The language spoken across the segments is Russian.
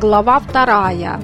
Глава вторая.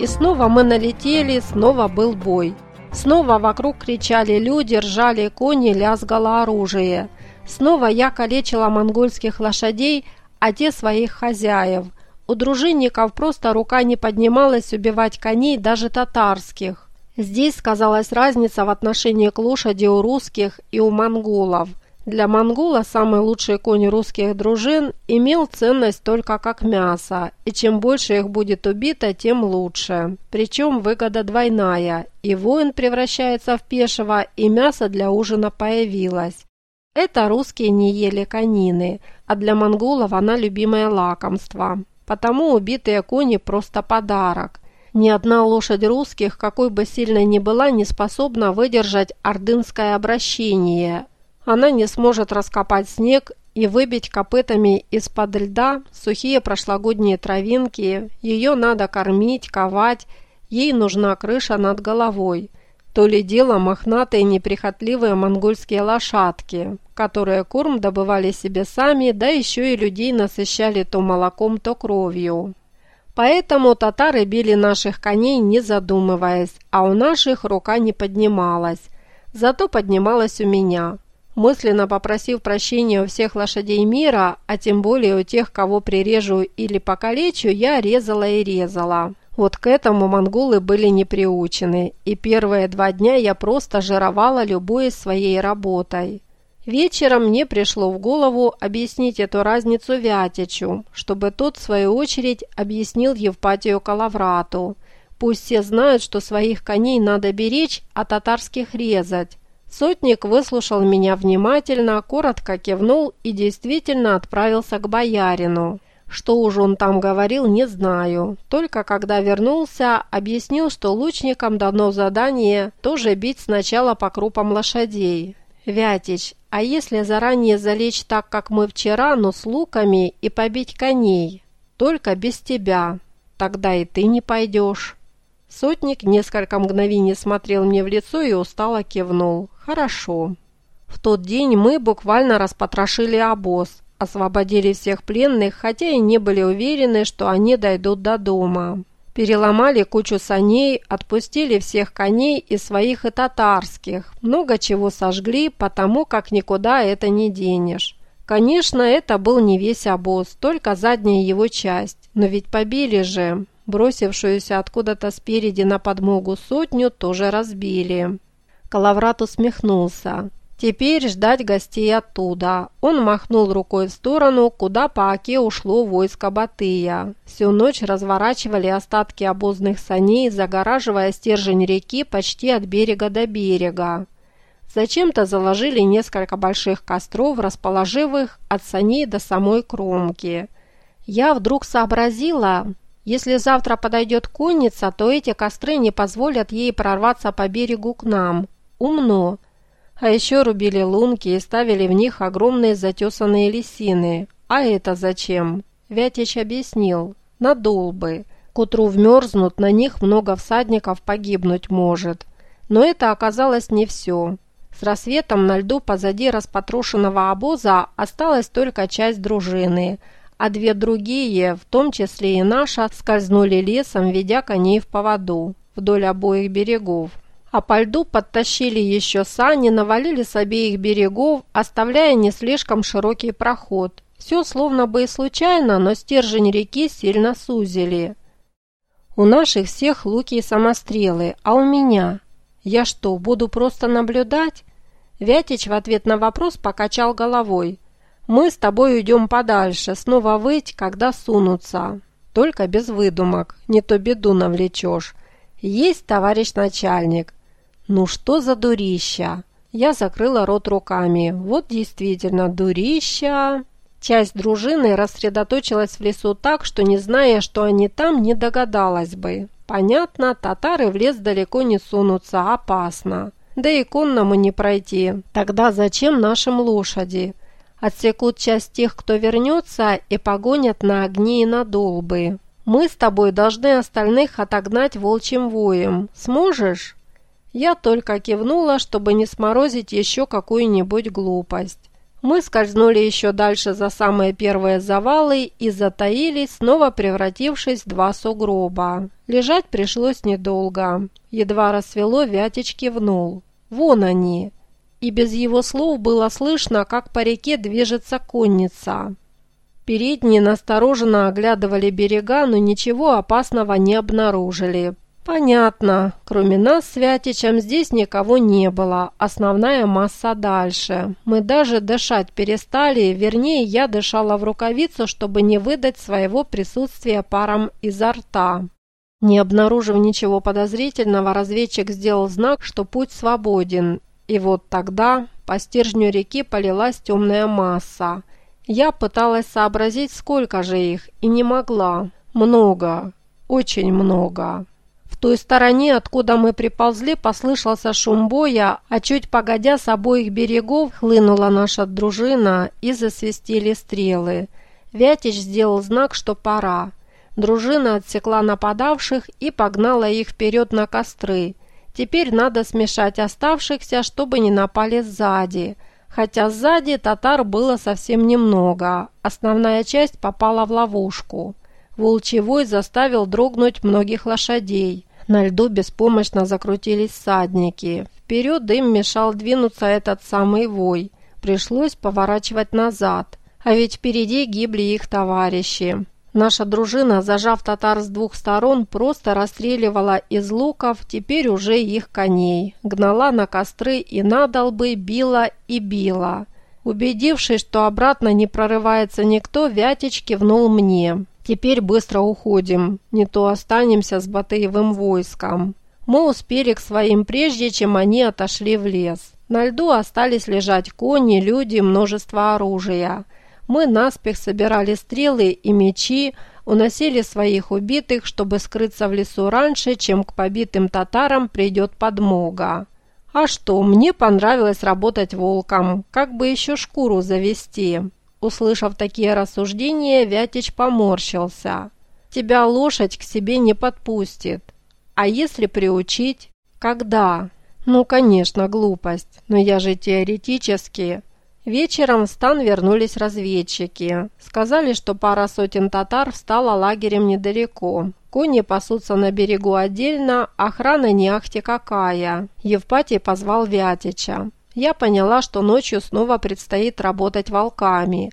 И снова мы налетели, снова был бой. Снова вокруг кричали люди, ржали кони, лязгало оружие. Снова я калечила монгольских лошадей, а те своих хозяев. У дружинников просто рука не поднималась убивать коней, даже татарских. Здесь сказалась разница в отношении к лошади у русских и у монголов – для монгола самый лучший конь русских дружин имел ценность только как мясо, и чем больше их будет убито, тем лучше. Причем выгода двойная, и воин превращается в пешего, и мясо для ужина появилось. Это русские не ели конины, а для монголов она любимое лакомство. Потому убитые кони просто подарок. Ни одна лошадь русских, какой бы сильной ни была, не способна выдержать ордынское обращение – она не сможет раскопать снег и выбить копытами из-под льда сухие прошлогодние травинки. Ее надо кормить, ковать, ей нужна крыша над головой. То ли дело мохнатые неприхотливые монгольские лошадки, которые корм добывали себе сами, да еще и людей насыщали то молоком, то кровью. Поэтому татары били наших коней, не задумываясь, а у наших рука не поднималась. Зато поднималась у меня мысленно попросив прощения у всех лошадей мира, а тем более у тех, кого прирежу или покалечу, я резала и резала. Вот к этому монголы были не приучены, и первые два дня я просто жировала любой своей работой. Вечером мне пришло в голову объяснить эту разницу Вятичу, чтобы тот, в свою очередь, объяснил Евпатию Калаврату. Пусть все знают, что своих коней надо беречь, а татарских резать. Сотник выслушал меня внимательно, коротко кивнул и действительно отправился к боярину. Что уж он там говорил, не знаю. Только когда вернулся, объяснил, что лучникам дано задание тоже бить сначала по крупам лошадей. «Вятич, а если заранее залечь так, как мы вчера, но с луками, и побить коней? Только без тебя. Тогда и ты не пойдешь». Сотник несколько мгновений смотрел мне в лицо и устало кивнул. «Хорошо». В тот день мы буквально распотрошили обоз, освободили всех пленных, хотя и не были уверены, что они дойдут до дома. Переломали кучу саней, отпустили всех коней и своих и татарских. Много чего сожгли, потому как никуда это не денешь. Конечно, это был не весь обоз, только задняя его часть. Но ведь побили же. Бросившуюся откуда-то спереди на подмогу сотню тоже разбили. Калаврат усмехнулся. Теперь ждать гостей оттуда. Он махнул рукой в сторону, куда по оке ушло войско Батыя. Всю ночь разворачивали остатки обозных саней, загораживая стержень реки почти от берега до берега. Зачем-то заложили несколько больших костров, расположив их от саней до самой кромки. Я вдруг сообразила, если завтра подойдет конница, то эти костры не позволят ей прорваться по берегу к нам. Умно. А еще рубили лунки и ставили в них огромные затесанные лисины. А это зачем? Вятич объяснил. Надул бы. К утру вмерзнут, на них много всадников погибнуть может. Но это оказалось не все. С рассветом на льду позади распотрошенного обоза осталась только часть дружины – а две другие, в том числе и наша, скользнули лесом, ведя коней в поводу вдоль обоих берегов. А по льду подтащили еще сани, навалили с обеих берегов, оставляя не слишком широкий проход. Все словно бы и случайно, но стержень реки сильно сузили. У наших всех луки и самострелы, а у меня? Я что, буду просто наблюдать? Вятич в ответ на вопрос покачал головой. Мы с тобой уйдем подальше, снова выть, когда сунутся. Только без выдумок, не то беду навлечешь. Есть, товарищ начальник. Ну что за дурища? Я закрыла рот руками. Вот действительно, дурища. Часть дружины рассредоточилась в лесу так, что, не зная, что они там, не догадалась бы. Понятно, татары в лес далеко не сунутся, опасно. Да и конному не пройти. Тогда зачем нашим лошади? Отсекут часть тех, кто вернется, и погонят на огни и на долбы. Мы с тобой должны остальных отогнать волчьим воем. Сможешь?» Я только кивнула, чтобы не сморозить еще какую-нибудь глупость. Мы скользнули еще дальше за самые первые завалы и затаились, снова превратившись в два сугроба. Лежать пришлось недолго. Едва рассвело, Вятич кивнул. «Вон они!» И без его слов было слышно, как по реке движется конница. Передние настороженно оглядывали берега, но ничего опасного не обнаружили. Понятно. Кроме нас с Вятичем здесь никого не было. Основная масса дальше. Мы даже дышать перестали, вернее, я дышала в рукавицу, чтобы не выдать своего присутствия паром изо рта. Не обнаружив ничего подозрительного, разведчик сделал знак, что путь свободен. И вот тогда по стержню реки полилась темная масса. Я пыталась сообразить, сколько же их, и не могла. Много. Очень много. В той стороне, откуда мы приползли, послышался шум боя, а чуть погодя с обоих берегов хлынула наша дружина и засвистели стрелы. Вятич сделал знак, что пора. Дружина отсекла нападавших и погнала их вперед на костры. Теперь надо смешать оставшихся, чтобы не напали сзади. Хотя сзади татар было совсем немного. Основная часть попала в ловушку. Волчевой заставил дрогнуть многих лошадей. На льду беспомощно закрутились садники. Вперед им мешал двинуться этот самый вой. Пришлось поворачивать назад. А ведь впереди гибли их товарищи. Наша дружина, зажав татар с двух сторон, просто расстреливала из луков теперь уже их коней, гнала на костры и на долбы, била и била. Убедившись, что обратно не прорывается никто, Вятич кивнул мне. Теперь быстро уходим, не то останемся с Батыевым войском. Мы успели к своим прежде, чем они отошли в лес. На льду остались лежать кони, люди, множество оружия. Мы наспех собирали стрелы и мечи, уносили своих убитых, чтобы скрыться в лесу раньше, чем к побитым татарам придет подмога. А что, мне понравилось работать волком, как бы еще шкуру завести. Услышав такие рассуждения, Вятич поморщился. «Тебя лошадь к себе не подпустит. А если приучить? Когда?» «Ну, конечно, глупость, но я же теоретически...» Вечером в стан вернулись разведчики. Сказали, что пара сотен татар встала лагерем недалеко. Кони пасутся на берегу отдельно, охрана не ахти какая. Евпатий позвал Вятича я поняла, что ночью снова предстоит работать волками.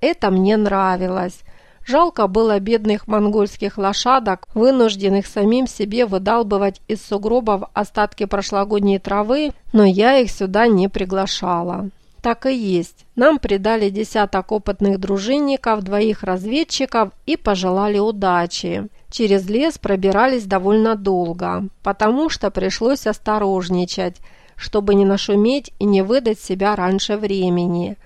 Это мне нравилось. Жалко было бедных монгольских лошадок, вынужденных самим себе выдалбывать из сугробов остатки прошлогодней травы, но я их сюда не приглашала. Так и есть. Нам придали десяток опытных дружинников, двоих разведчиков и пожелали удачи. Через лес пробирались довольно долго, потому что пришлось осторожничать – чтобы не нашуметь и не выдать себя раньше времени.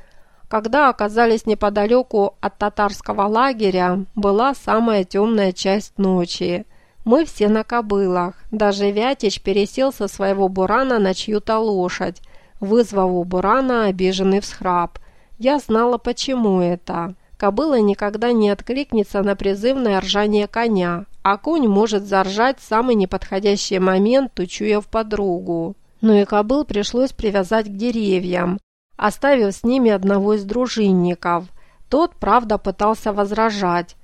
Когда оказались неподалеку от татарского лагеря, была самая темная часть ночи. Мы все на кобылах. Даже Вятич пересел со своего бурана на чью-то лошадь, вызвав у бурана обиженный всхрап. Я знала, почему это. Кобыла никогда не откликнется на призывное ржание коня, а конь может заржать в самый неподходящий момент, учуяв подругу но и кобыл пришлось привязать к деревьям, оставив с ними одного из дружинников. Тот, правда, пытался возражать.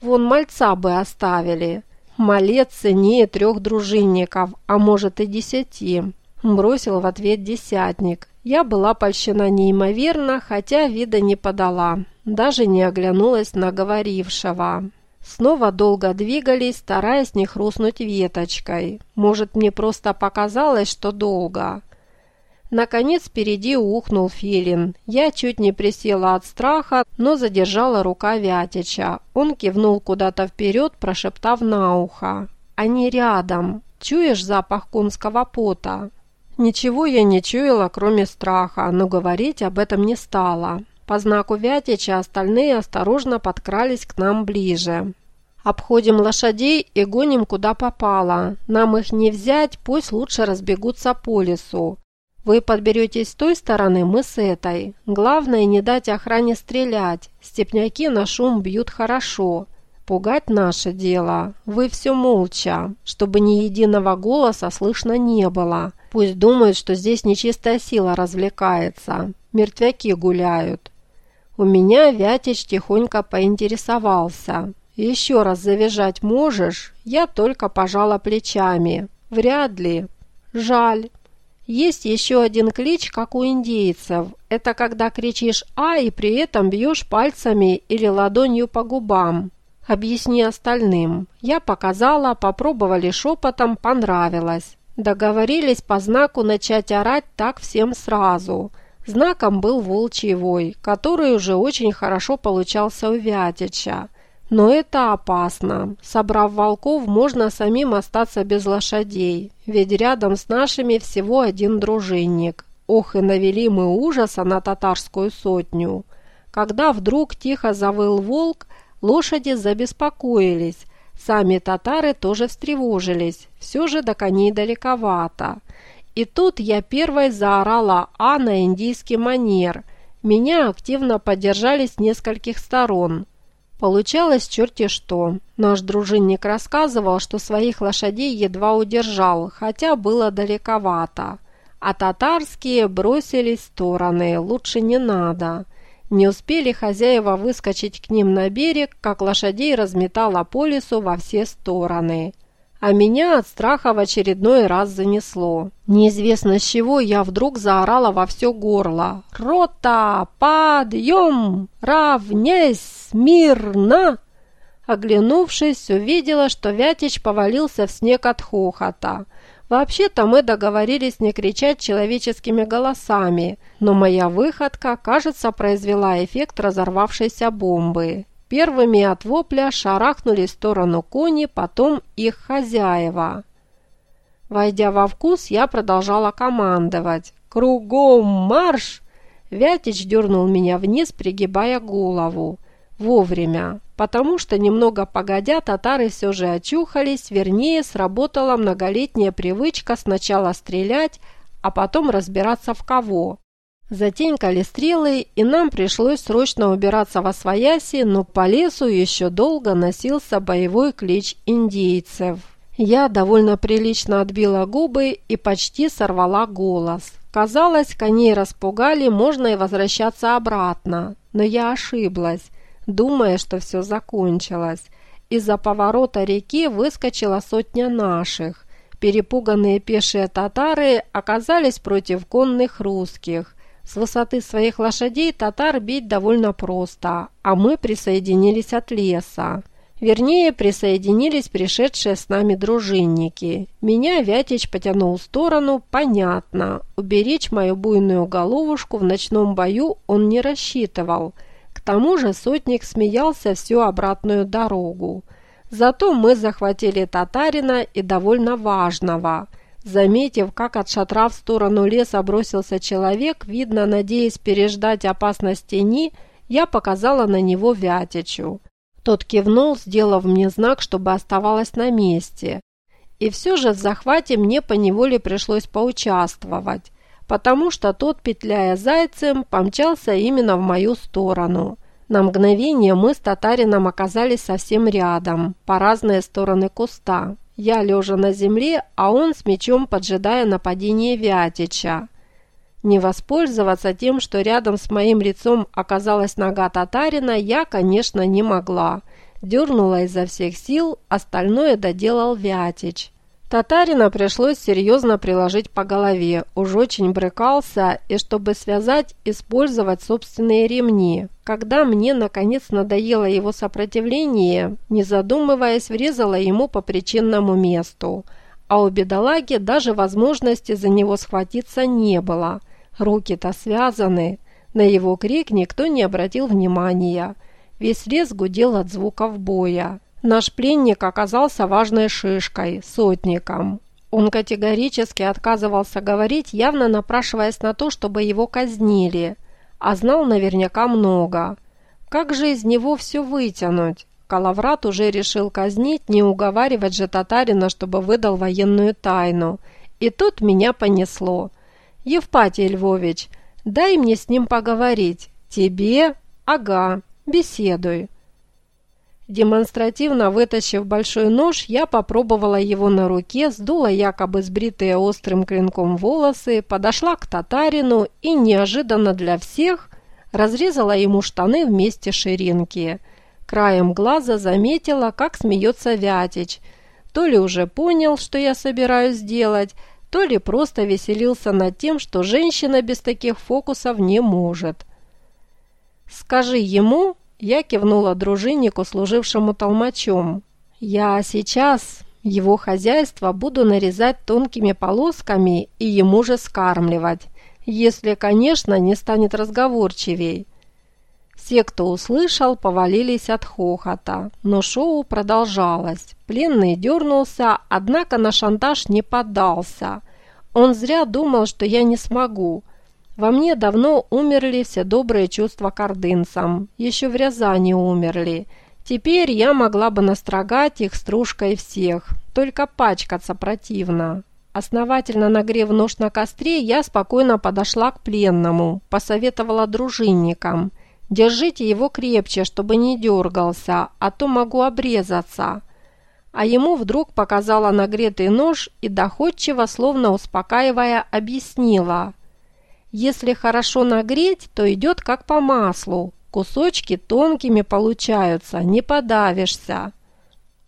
Вон мальца бы оставили. Малец ценнее трех дружинников, а может и десяти. Бросил в ответ десятник. Я была польщена неимоверно, хотя вида не подала. Даже не оглянулась на говорившего. Снова долго двигались, стараясь не хрустнуть веточкой. Может, мне просто показалось, что долго. Наконец впереди ухнул филин. Я чуть не присела от страха, но задержала рука Вятича. Он кивнул куда-то вперед, прошептав на ухо. «Они рядом. Чуешь запах конского пота?» Ничего я не чуяла, кроме страха, но говорить об этом не стала. По знаку Вятича остальные осторожно подкрались к нам ближе. Обходим лошадей и гоним куда попало. Нам их не взять, пусть лучше разбегутся по лесу. Вы подберетесь с той стороны, мы с этой. Главное не дать охране стрелять. Степняки на шум бьют хорошо. Пугать наше дело. Вы все молча, чтобы ни единого голоса слышно не было. Пусть думают, что здесь нечистая сила развлекается. мертвяки гуляют. У меня Вятич тихонько поинтересовался. «Еще раз завязать можешь?» Я только пожала плечами. «Вряд ли. Жаль». Есть еще один клич, как у индейцев. Это когда кричишь «А» и при этом бьешь пальцами или ладонью по губам. Объясни остальным. Я показала, попробовали шепотом, понравилось. Договорились по знаку начать орать так всем сразу. Знаком был волчий вой, который уже очень хорошо получался у Вятича. Но это опасно. Собрав волков, можно самим остаться без лошадей, ведь рядом с нашими всего один дружинник. Ох, и навели мы ужаса на татарскую сотню. Когда вдруг тихо завыл волк, лошади забеспокоились. Сами татары тоже встревожились, все же до коней далековато. И тут я первой заорала «А» на индийский манер. Меня активно поддержали с нескольких сторон – Получалось черти что. Наш дружинник рассказывал, что своих лошадей едва удержал, хотя было далековато. А татарские бросились в стороны, лучше не надо. Не успели хозяева выскочить к ним на берег, как лошадей разметало по лесу во все стороны а меня от страха в очередной раз занесло. Неизвестно с чего я вдруг заорала во все горло. «Рота! Подъем! Равняйсь! Мирно!» Оглянувшись, увидела, что Вятич повалился в снег от хохота. Вообще-то мы договорились не кричать человеческими голосами, но моя выходка, кажется, произвела эффект разорвавшейся бомбы. Первыми от вопля шарахнули в сторону кони, потом их хозяева. Войдя во вкус, я продолжала командовать. «Кругом марш!» Вятич дернул меня вниз, пригибая голову. Вовремя, потому что немного погодя татары все же очухались, вернее, сработала многолетняя привычка сначала стрелять, а потом разбираться в кого. Затенькали стрелы, и нам пришлось срочно убираться во свояси, но по лесу еще долго носился боевой клич индейцев. Я довольно прилично отбила губы и почти сорвала голос. Казалось, коней распугали, можно и возвращаться обратно. Но я ошиблась, думая, что все закончилось. Из-за поворота реки выскочила сотня наших. Перепуганные пешие татары оказались против конных русских. С высоты своих лошадей татар бить довольно просто, а мы присоединились от леса. Вернее, присоединились пришедшие с нами дружинники. Меня Вятич потянул в сторону, понятно. Уберечь мою буйную головушку в ночном бою он не рассчитывал. Тому же сотник смеялся всю обратную дорогу. Зато мы захватили татарина и довольно важного – Заметив, как от шатра в сторону леса бросился человек, видно, надеясь переждать опасность тени, я показала на него Вятичу. Тот кивнул, сделав мне знак, чтобы оставалась на месте. И все же в захвате мне поневоле пришлось поучаствовать, потому что тот, петляя зайцем, помчался именно в мою сторону. На мгновение мы с татарином оказались совсем рядом, по разные стороны куста. Я лежа на земле, а он с мечом поджидая нападение Вятича. Не воспользоваться тем, что рядом с моим лицом оказалась нога татарина, я, конечно, не могла. Дернула изо всех сил, остальное доделал Вятич. Татарина пришлось серьезно приложить по голове, уж очень брыкался, и чтобы связать, использовать собственные ремни. Когда мне, наконец, надоело его сопротивление, не задумываясь, врезала ему по причинному месту. А у бедолаги даже возможности за него схватиться не было. Руки-то связаны. На его крик никто не обратил внимания. Весь лес гудел от звуков боя. Наш пленник оказался важной шишкой, сотником. Он категорически отказывался говорить, явно напрашиваясь на то, чтобы его казнили, а знал наверняка много. Как же из него все вытянуть? Калаврат уже решил казнить, не уговаривать же татарина, чтобы выдал военную тайну. И тут меня понесло. «Евпатий Львович, дай мне с ним поговорить. Тебе? Ага, беседуй». Демонстративно вытащив большой нож, я попробовала его на руке, сдула якобы сбритые острым клинком волосы, подошла к татарину и неожиданно для всех разрезала ему штаны вместе ширинки. Краем глаза заметила, как смеется Вятич. То ли уже понял, что я собираюсь сделать, то ли просто веселился над тем, что женщина без таких фокусов не может. «Скажи ему», – я кивнула дружиннику, служившему толмачом, «я сейчас его хозяйство буду нарезать тонкими полосками и ему же скармливать, если, конечно, не станет разговорчивей». Все, кто услышал, повалились от хохота, но шоу продолжалось. Пленный дернулся, однако на шантаж не поддался. Он зря думал, что я не смогу. Во мне давно умерли все добрые чувства к ордынцам, еще в Рязани умерли. Теперь я могла бы настрогать их стружкой всех, только пачкаться противно. Основательно нагрев нож на костре, я спокойно подошла к пленному, посоветовала дружинникам – Держите его крепче, чтобы не дергался, а то могу обрезаться». А ему вдруг показала нагретый нож и доходчиво, словно успокаивая, объяснила. «Если хорошо нагреть, то идет как по маслу. Кусочки тонкими получаются, не подавишься».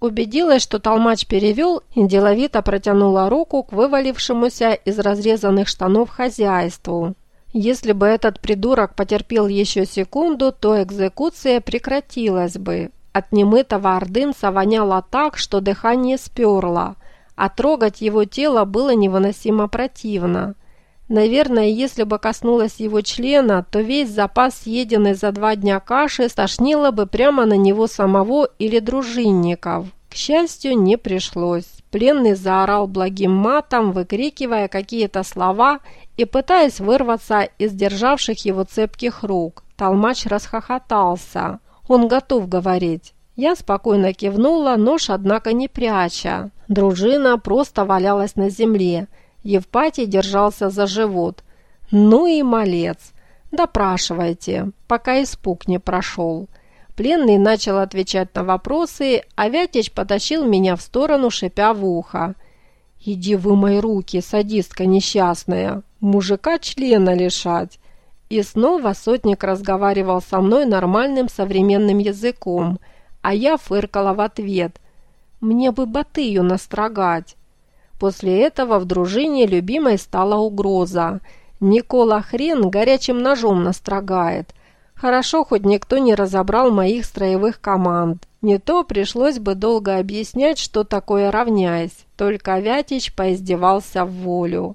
Убедилась, что толмач перевел и деловито протянула руку к вывалившемуся из разрезанных штанов хозяйству. Если бы этот придурок потерпел еще секунду, то экзекуция прекратилась бы. От немытого ордынца воняло так, что дыхание сперло, а трогать его тело было невыносимо противно. Наверное, если бы коснулась его члена, то весь запас съеденной за два дня каши стошнило бы прямо на него самого или дружинников. К счастью, не пришлось. Пленный заорал благим матом, выкрикивая какие-то слова и пытаясь вырваться из державших его цепких рук. Толмач расхохотался. Он готов говорить. Я спокойно кивнула, нож, однако, не пряча. Дружина просто валялась на земле. Евпатий держался за живот. Ну и малец. Допрашивайте, пока испуг не прошел. Пленный начал отвечать на вопросы, а Вятич потащил меня в сторону, шипя в ухо. «Иди вымой руки, садистка несчастная, мужика члена лишать!» И снова сотник разговаривал со мной нормальным современным языком, а я фыркала в ответ. «Мне бы батыю настрогать!» После этого в дружине любимой стала угроза. Никола Хрен горячим ножом настрогает – Хорошо, хоть никто не разобрал моих строевых команд. Не то пришлось бы долго объяснять, что такое равняясь. Только Вятич поиздевался в волю.